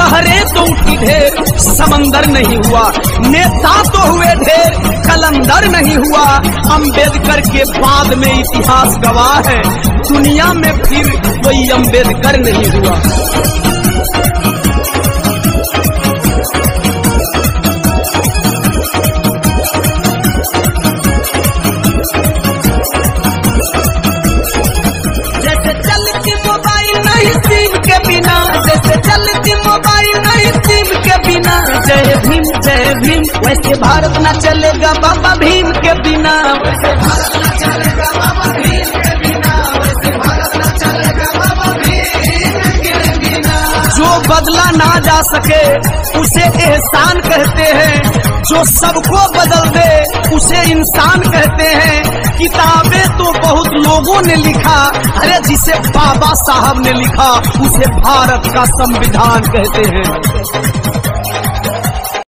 लहरें तो उठी ढेर, समंदर नहीं हुआ। नेता तो हुए ढेर, कलंदर नहीं हुआ। अंबेडकर के बाद में इतिहास गवाह है। दुनिया में फिर कोई अंबेडकर नहीं हुआ। जय भीम जय भीम। वैसे भारत न चलेगा बाबा भीम के बिना। चलेगा बाबा भीम के बिना। जो बदला ना जा सके, उसे एहसान कहते हैं। जो सबको बदल दे, उसे इंसान कहते हैं। किताबें तो बहुत लोगों ने लिखा। अरे जिसे बाबा साहब ने लिखा, उसे भारत का संविधान कहते हैं।